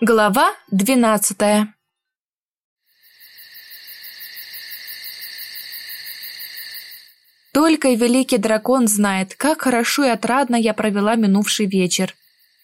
Глава двенадцатая Только великий дракон знает, как хорошо и отрадно я провела минувший вечер.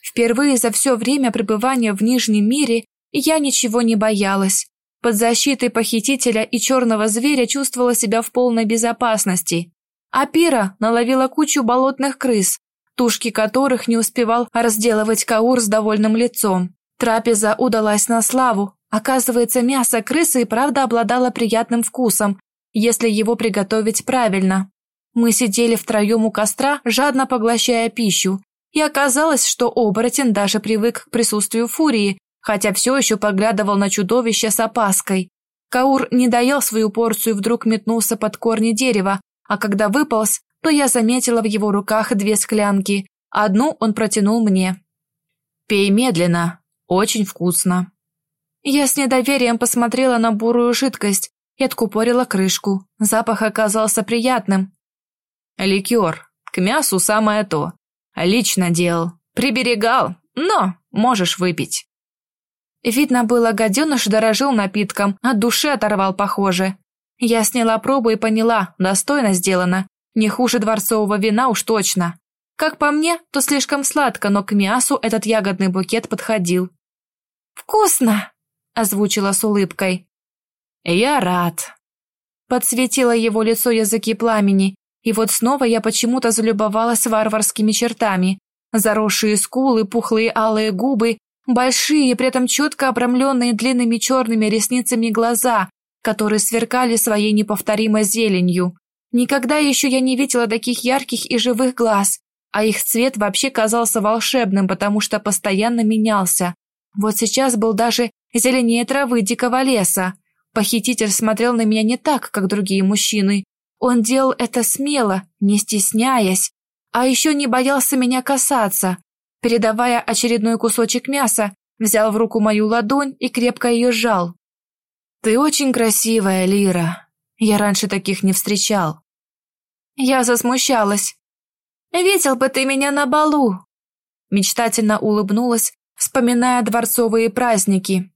Впервые за все время пребывания в Нижнем мире я ничего не боялась. Под защитой похитителя и черного зверя чувствовала себя в полной безопасности. А Пира наловила кучу болотных крыс, тушки которых не успевал разделывать Каур с довольным лицом. Трапеза удалась на славу. Оказывается, мясо крысы и правда обладало приятным вкусом, если его приготовить правильно. Мы сидели втроем у костра, жадно поглощая пищу, и оказалось, что оборотень даже привык к присутствию фурии, хотя все еще поглядывал на чудовище с опаской. Каур не доел свою порцию и вдруг метнулся под корни дерева, а когда выполз, то я заметила в его руках две склянки. Одну он протянул мне. «Пей медленно», очень вкусно. Я с недоверием посмотрела на бурую жидкость и откупорила крышку. Запах оказался приятным. Ликер. К мясу самое то. Лично делал. Приберегал, но можешь выпить. Видно было, гаденыш дорожил напитком, от души оторвал, похоже. Я сняла пробу и поняла, достойно сделано. Не хуже дворцового вина уж точно. Как по мне, то слишком сладко, но к мясу этот ягодный букет подходил. «Вкусно!» – озвучила с улыбкой. «Я рад!» Подсветило его лицо языки пламени, и вот снова я почему-то залюбовалась варварскими чертами. Заросшие скулы, пухлые алые губы, большие, при этом четко обрамленные длинными черными ресницами глаза, которые сверкали своей неповторимой зеленью. Никогда еще я не видела таких ярких и живых глаз, а их цвет вообще казался волшебным, потому что постоянно менялся. Вот сейчас был даже зеленее травы дикого леса. Похититель смотрел на меня не так, как другие мужчины. Он делал это смело, не стесняясь, а еще не боялся меня касаться. Передавая очередной кусочек мяса, взял в руку мою ладонь и крепко ее сжал. «Ты очень красивая, Лира. Я раньше таких не встречал». Я засмущалась. «Видел бы ты меня на балу!» Мечтательно улыбнулась, вспоминая дворцовые праздники.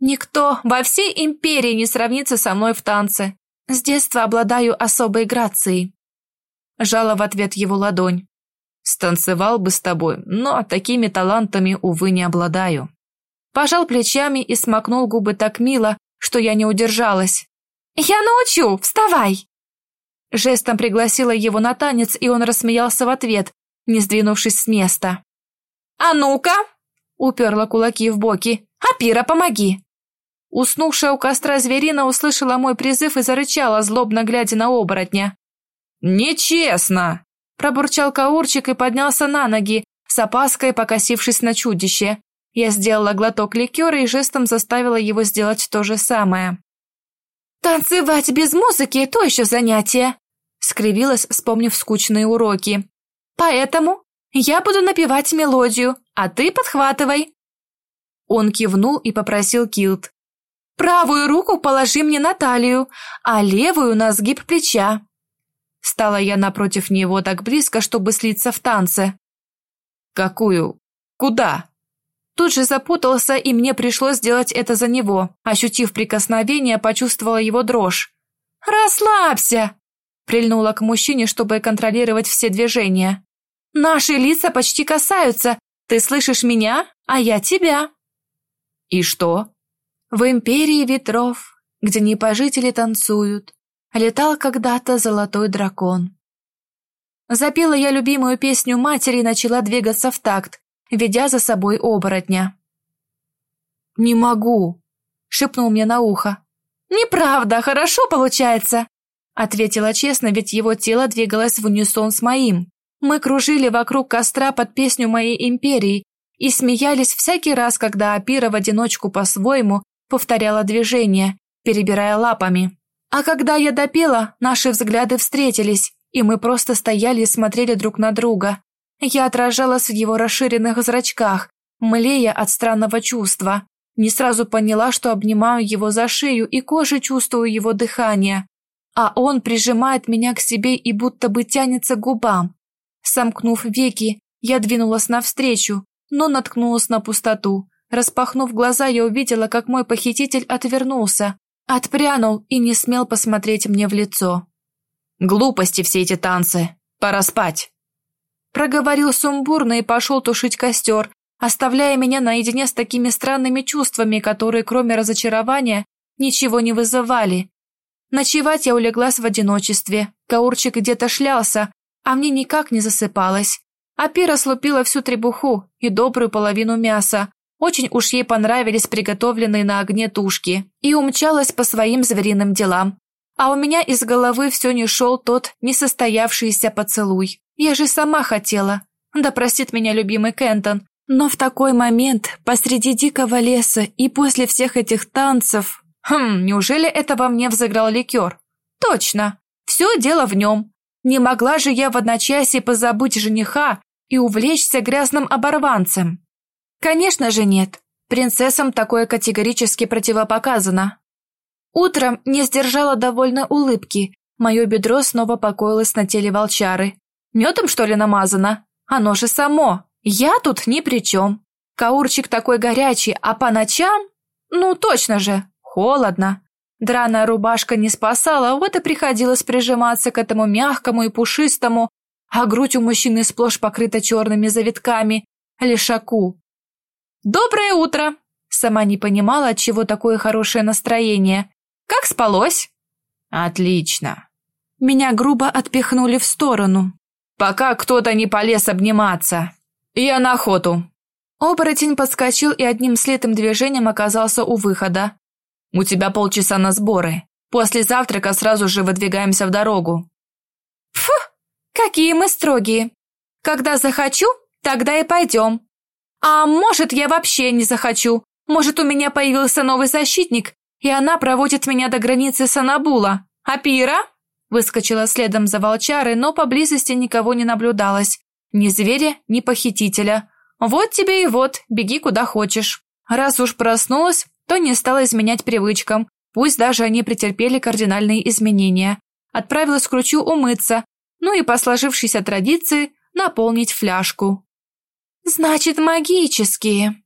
Никто во всей империи не сравнится со мной в танце. С детства обладаю особой грацией. Жала в ответ его ладонь. Станцевал бы с тобой, но такими талантами, увы, не обладаю. Пожал плечами и смакнул губы так мило, что я не удержалась. «Я научу! Вставай!» Жестом пригласила его на танец, и он рассмеялся в ответ, не сдвинувшись с места. «А ну-ка!» Уперла кулаки в боки. «Апира, помоги!» Уснувшая у костра зверина услышала мой призыв и зарычала, злобно глядя на оборотня. «Нечестно!» Пробурчал Каурчик и поднялся на ноги, с опаской покосившись на чудище. Я сделала глоток ликера и жестом заставила его сделать то же самое. «Танцевать без музыки – то еще занятие!» скривилась, вспомнив скучные уроки. «Поэтому я буду напевать мелодию, а ты подхватывай. Он кивнул и попросил килт. Правую руку положи мне на талию, а левую на сгиб плеча. Стала я напротив него так близко, чтобы слиться в танце. Какую? Куда? Тут же запутался, и мне пришлось сделать это за него. Ощутив прикосновение, почувствовала его дрожь. «Расслабься!» Прильнула к мужчине, чтобы контролировать все движения. Наши лица почти касаются. Ты слышишь меня, а я тебя. И что? В империи ветров, где небожители танцуют, летал когда-то золотой дракон. Запела я любимую песню матери и начала двигаться в такт, ведя за собой оборотня. «Не могу», — шепнул мне на ухо. «Неправда, хорошо получается», — ответила честно, ведь его тело двигалось в унисон с моим. Мы кружили вокруг костра под песню моей империи и смеялись всякий раз, когда Апира в одиночку по-своему повторяла движение, перебирая лапами. А когда я допела, наши взгляды встретились, и мы просто стояли и смотрели друг на друга. Я отражалась в его расширенных зрачках, млея от странного чувства. Не сразу поняла, что обнимаю его за шею и кожей чувствую его дыхание. А он прижимает меня к себе и будто бы тянется к губам. Сомкнув веки, я двинулась навстречу, но наткнулась на пустоту. Распахнув глаза, я увидела, как мой похититель отвернулся, отпрянул и не смел посмотреть мне в лицо. «Глупости все эти танцы. Пора спать!» Проговорил сумбурно и пошел тушить костер, оставляя меня наедине с такими странными чувствами, которые, кроме разочарования, ничего не вызывали. Ночевать я улеглась в одиночестве. Каурчик где-то шлялся, а мне никак не засыпалось. Апира слупила всю требуху и добрую половину мяса. Очень уж ей понравились приготовленные на огне тушки. И умчалась по своим звериным делам. А у меня из головы все не шел тот несостоявшийся поцелуй. Я же сама хотела. Да простит меня любимый Кентон. Но в такой момент, посреди дикого леса и после всех этих танцев... Хм, неужели это во мне взыграл ликер? Точно. Все дело в нем. Не могла же я в одночасье позабыть жениха и увлечься грязным оборванцем. Конечно же нет. Принцессам такое категорически противопоказано. Утром не сдержала довольно улыбки. Мое бедро снова покоилось на теле волчары. Медом, что ли, намазано? Оно же само. Я тут ни при чем. Каурчик такой горячий, а по ночам? Ну, точно же, холодно. Драная рубашка не спасала, вот и приходилось прижиматься к этому мягкому и пушистому, а грудь у мужчины сплошь покрыта черными завитками, лишаку. «Доброе утро!» Сама не понимала, от чего такое хорошее настроение. «Как спалось?» «Отлично!» Меня грубо отпихнули в сторону. «Пока кто-то не полез обниматься. Я на охоту!» Оборотень подскочил и одним слитым движением оказался у выхода. У тебя полчаса на сборы. После завтрака сразу же выдвигаемся в дорогу. Фу, какие мы строгие. Когда захочу, тогда и пойдем. А может, я вообще не захочу. Может, у меня появился новый защитник, и она проводит меня до границы Санабула. Апира? Выскочила следом за волчарой, но поблизости никого не наблюдалось. Ни зверя, ни похитителя. Вот тебе и вот, беги куда хочешь. Раз уж проснулась, то не стала изменять привычкам, пусть даже они претерпели кардинальные изменения. Отправилась к ручью умыться, ну и по сложившейся традиции наполнить фляжку. «Значит, магические!»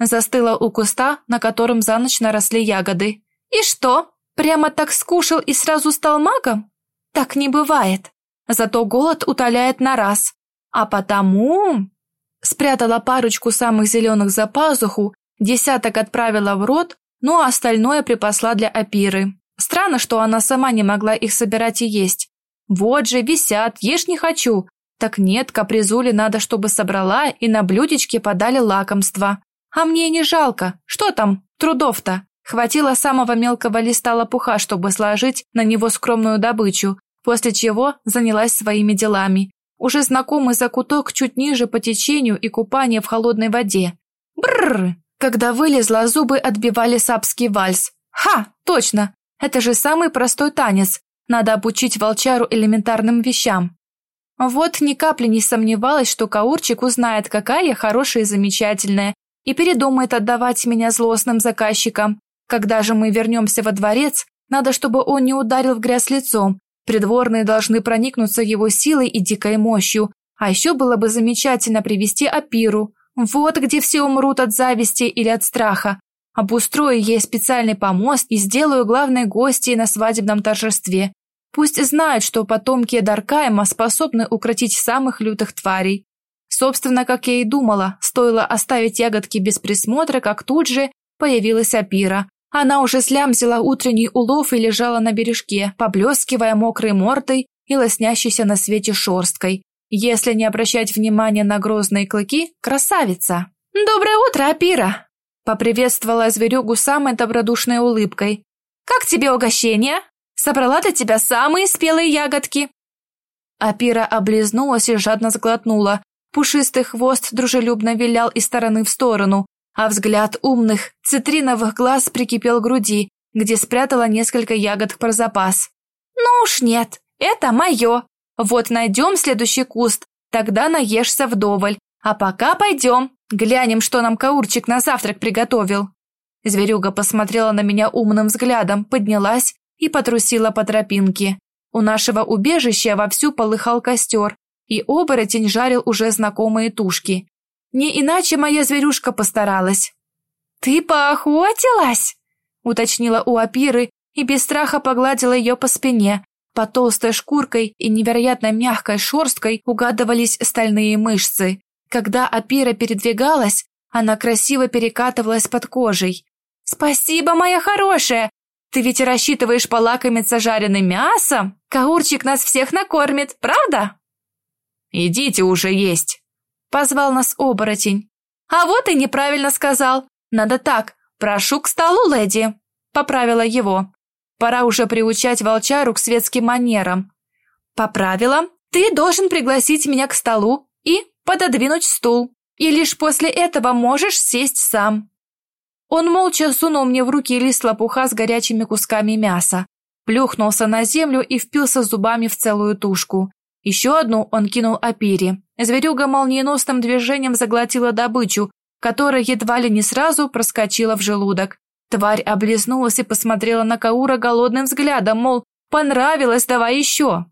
Застыла у куста, на котором за ночь наросли ягоды. «И что, прямо так скушал и сразу стал магом? Так не бывает. Зато голод утоляет на раз. А потому...» Спрятала парочку самых зеленых за пазуху Десяток отправила в рот, ну а остальное припасла для Апиры. Странно, что она сама не могла их собирать и есть. Вот же, висят, ешь не хочу. Так нет, капризуле надо, чтобы собрала и на блюдечке подали лакомство. А мне не жалко. Что там, трудов-то? Хватило самого мелкого листа лопуха, чтобы сложить на него скромную добычу, после чего занялась своими делами. Уже знакомый закуток чуть ниже по течению и купание в холодной воде. Бррр! Когда вылезла, зубы отбивали сапский вальс. Ха, точно, это же самый простой танец. Надо обучить волчару элементарным вещам. Вот ни капли не сомневалась, что Каурчик узнает, какая я хорошая и замечательная, и передумает отдавать меня злостным заказчикам. Когда же мы вернемся во дворец, надо, чтобы он не ударил в грязь лицом. Придворные должны проникнуться его силой и дикой мощью. А еще было бы замечательно привести Апиру. Вот где все умрут от зависти или от страха. Обустрою ей специальный помост и сделаю главной гостьей на свадебном торжестве. Пусть знают, что потомки Даркаема способны укротить самых лютых тварей. Собственно, как я и думала, стоило оставить ягодки без присмотра, как тут же появилась Апира. Она уже слямзила утренний улов и лежала на бережке, поблескивая мокрой мордой и лоснящейся на свете шерсткой. Если не обращать внимания на грозные клыки, красавица. «Доброе утро, Апира!» Поприветствовала зверюгу самой добродушной улыбкой. «Как тебе угощение? Собрала для тебя самые спелые ягодки!» Апира облизнулась и жадно сглотнула. Пушистый хвост дружелюбно вилял из стороны в сторону, а взгляд умных, цитриновых глаз прикипел к груди, где спрятала несколько ягод про запас. «Ну уж нет, это мое!» Вот найдем следующий куст, тогда наешься вдоволь. А пока пойдем, глянем, что нам Каурчик на завтрак приготовил». Зверюга посмотрела на меня умным взглядом, поднялась и потрусила по тропинке. У нашего убежища вовсю полыхал костер, и оборотень жарил уже знакомые тушки. Не иначе моя зверюшка постаралась. «Ты поохотилась?» — уточнила у Апиры и без страха погладила ее по спине. По толстой шкуркой и невероятно мягкой шерсткой угадывались стальные мышцы. Когда Апира передвигалась, она красиво перекатывалась под кожей. «Спасибо, моя хорошая! Ты ведь рассчитываешь полакомиться жареным мясом? Каурчик нас всех накормит, правда?» «Идите уже есть!» — позвал нас оборотень. «А вот и неправильно сказал. Надо так, прошу к столу, леди!» — поправила его. Пора уже приучать волчару к светским манерам. По правилам, ты должен пригласить меня к столу и пододвинуть стул, и лишь после этого можешь сесть сам. Он молча сунул мне в руки лист лопуха с горячими кусками мяса, плюхнулся на землю и впился зубами в целую тушку. Еще одну он кинул Апире. Зверюга молниеносным движением заглотила добычу, которая едва ли не сразу проскочила в желудок. Тварь облизнулась и посмотрела на Каура голодным взглядом, мол, понравилось, давай еще.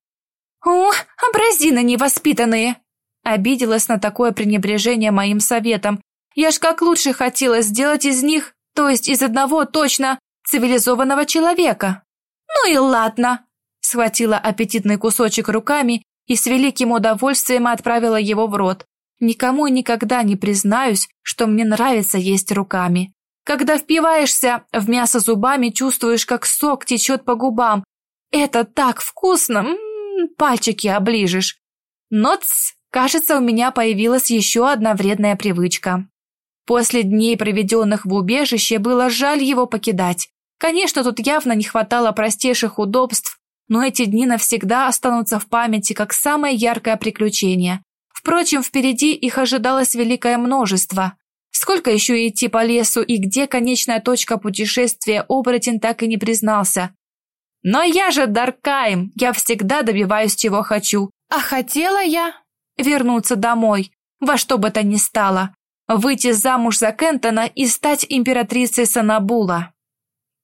«О, образины невоспитанные!» Обиделась на такое пренебрежение моим советом. Я ж как лучше хотела сделать из них, то есть из одного точно, цивилизованного человека. Ну и ладно. Схватила аппетитный кусочек руками и с великим удовольствием отправила его в рот. Никому никогда не признаюсь, что мне нравится есть руками. Когда впиваешься в мясо зубами, чувствуешь, как сок течет по губам. Это так вкусно, М -м, пальчики оближешь. Но тс, кажется, у меня появилась еще одна вредная привычка. После дней, проведенных в убежище, было жаль его покидать. Конечно, тут явно не хватало простейших удобств, но эти дни навсегда останутся в памяти как самое яркое приключение. Впрочем, впереди их ожидалось великое множество. Сколько еще идти по лесу и где конечная точка путешествия, оборотень так и не признался. Но я же Даркаем, я всегда добиваюсь чего хочу. А хотела я вернуться домой, во что бы то ни стало, выйти замуж за Кентона и стать императрицей Санабула.